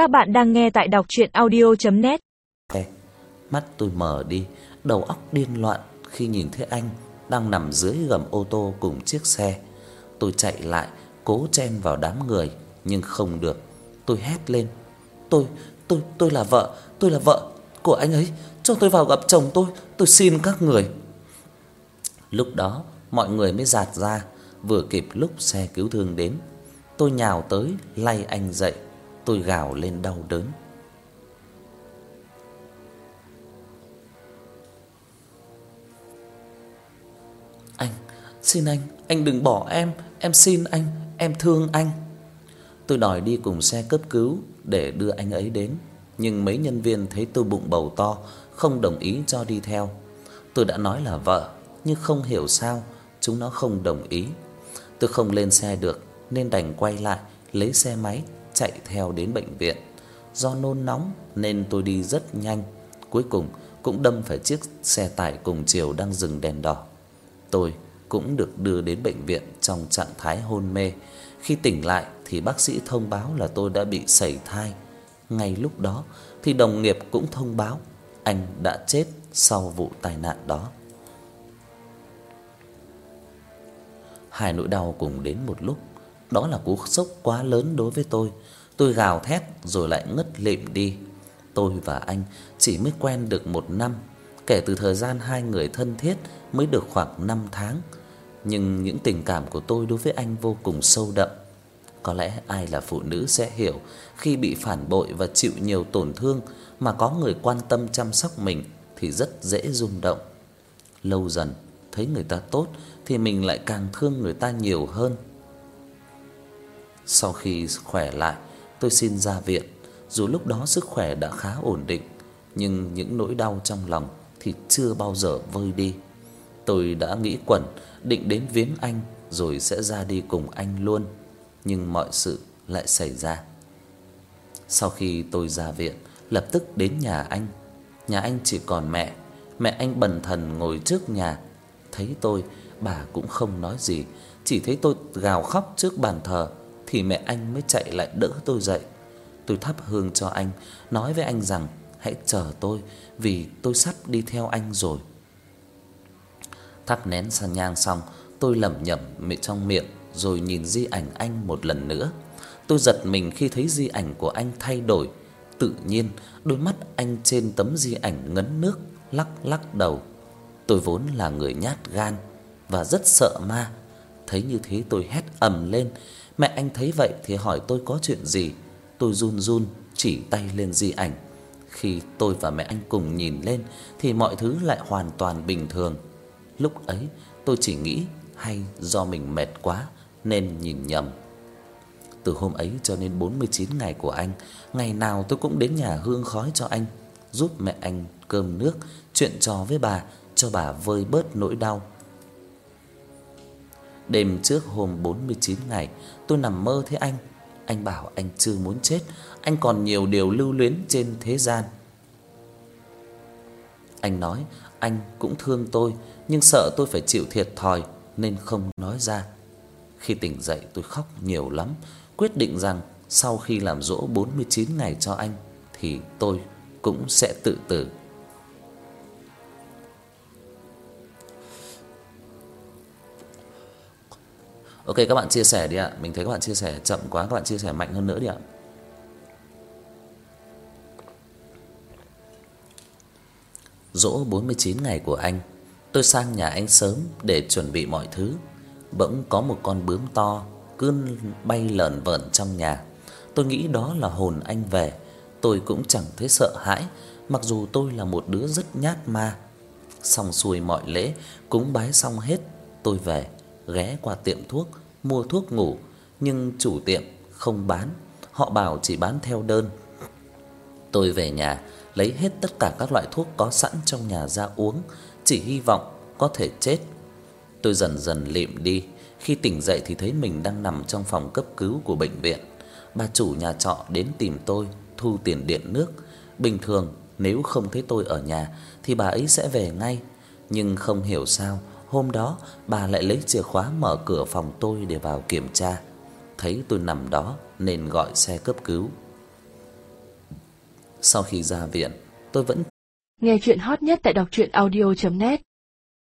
Các bạn đang nghe tại đọc audio net Mắt tôi mở đi, đầu óc điên loạn khi nhìn thấy anh đang nằm dưới gầm ô tô cùng chiếc xe. Tôi chạy lại, cố chen vào đám người nhưng không được. Tôi hét lên: "Tôi, tôi tôi là vợ, tôi là vợ của anh ấy, cho tôi vào gặp chồng tôi, tôi xin các người." Lúc đó, mọi người mới giạt ra, vừa kịp lúc xe cứu thương đến. Tôi nhào tới lay anh dậy, tôi gào lên đau đớn. Anh, xin anh, anh đừng bỏ em, em xin anh, em thương anh. Tôi đòi đi cùng xe cấp cứu để đưa anh ấy đến, nhưng mấy nhân viên thấy tôi bụng bầu to, không đồng ý cho đi theo. Tôi đã nói là vợ, nhưng không hiểu sao chúng nó không đồng ý. Tôi không lên xe được nên đành quay lại lấy xe máy chạy theo đến bệnh viện. Do nôn nóng nên tôi đi rất nhanh, cuối cùng cũng đâm phải chiếc xe tải cùng chiều đang dừng đèn đỏ. Tôi cũng được đưa đến bệnh viện trong trạng thái hôn mê. Khi tỉnh lại thì bác sĩ thông báo là tôi đã bị sẩy thai. Ngay lúc đó thì đồng nghiệp cũng thông báo anh đã chết sau vụ tai nạn đó. Hai nỗi đau cùng đến một lúc, đó là cú sốc quá lớn đối với tôi. Tôi gào thét rồi lại ngất lịm đi. Tôi và anh chỉ mới quen được một năm, kể từ thời gian hai người thân thiết mới được khoảng 5 tháng, nhưng những tình cảm của tôi đối với anh vô cùng sâu đậm. Có lẽ ai là phụ nữ sẽ hiểu, khi bị phản bội và chịu nhiều tổn thương mà có người quan tâm chăm sóc mình thì rất dễ rung động. Lâu dần thấy người ta tốt thì mình lại càng thương người ta nhiều hơn. Sau khi khỏe lại, tôi xin ra viện, dù lúc đó sức khỏe đã khá ổn định, nhưng những nỗi đau trong lòng thì chưa bao giờ vơi đi. Tôi đã nghĩ quẩn định đến viếng anh rồi sẽ ra đi cùng anh luôn, nhưng mọi sự lại xảy ra. Sau khi tôi ra viện, lập tức đến nhà anh. Nhà anh chỉ còn mẹ, mẹ anh bần thần ngồi trước nhà, thấy tôi, bà cũng không nói gì, chỉ thấy tôi gào khóc trước bàn thờ thì mẹ anh mới chạy lại đỡ tôi dậy. Tôi thắp hương cho anh, nói với anh rằng hãy chờ tôi vì tôi sắp đi theo anh rồi. Thắp nén san nhang xong, tôi lẩm nhẩm miệng trong miệng rồi nhìn di ảnh anh một lần nữa. Tôi giật mình khi thấy di ảnh của anh thay đổi, tự nhiên đôi mắt anh trên tấm di ảnh ngấn nước, lắc lắc đầu. Tôi vốn là người nhát gan và rất sợ ma, thấy như thế tôi hét ầm lên. Mẹ anh thấy vậy thì hỏi tôi có chuyện gì. Tôi run run chỉ tay lên di ảnh. Khi tôi và mẹ anh cùng nhìn lên thì mọi thứ lại hoàn toàn bình thường. Lúc ấy tôi chỉ nghĩ hay do mình mệt quá nên nhìn nhầm. Từ hôm ấy cho đến 49 ngày của anh, ngày nào tôi cũng đến nhà hương khói cho anh, giúp mẹ anh cơm nước, chuyện trò với bà cho bà vơi bớt nỗi đau. Đêm trước hôm 49 ngày, tôi nằm mơ thấy anh. Anh bảo anh chưa muốn chết, anh còn nhiều điều lưu luyến trên thế gian. Anh nói anh cũng thương tôi, nhưng sợ tôi phải chịu thiệt thòi nên không nói ra. Khi tỉnh dậy tôi khóc nhiều lắm, quyết định rằng sau khi làm dỗ 49 ngày cho anh thì tôi cũng sẽ tự tử. Ok các bạn chia sẻ đi ạ. Mình thấy các bạn chia sẻ chậm quá, các bạn chia sẻ mạnh hơn nữa đi ạ. Dỗ 49 ngày của anh, tôi sang nhà anh sớm để chuẩn bị mọi thứ. Bỗng có một con bướm to cứ bay lởn vởn trong nhà. Tôi nghĩ đó là hồn anh về, tôi cũng chẳng thấy sợ hãi, mặc dù tôi là một đứa rất nhát ma. Xong xuôi mọi lễ, cúng bái xong hết, tôi về, ghé qua tiệm thuốc mua thuốc ngủ, nhưng chủ tiệm không bán, họ bảo chỉ bán theo đơn. Tôi về nhà lấy hết tất cả các loại thuốc có sẵn trong nhà ra uống, chỉ hy vọng có thể chết. Tôi dần dần lịm đi, khi tỉnh dậy thì thấy mình đang nằm trong phòng cấp cứu của bệnh viện. Bà chủ nhà trọ đến tìm tôi thu tiền điện nước. Bình thường nếu không thấy tôi ở nhà thì bà ấy sẽ về ngay, nhưng không hiểu sao hôm đó bà lại lấy chìa khóa mở cửa phòng tôi để vào kiểm tra. Thấy tôi nằm đó nên gọi xe cấp cứu. Sau khi ra viện, tôi vẫn Nghe chuyện hot nhất tại đọc truyện audio net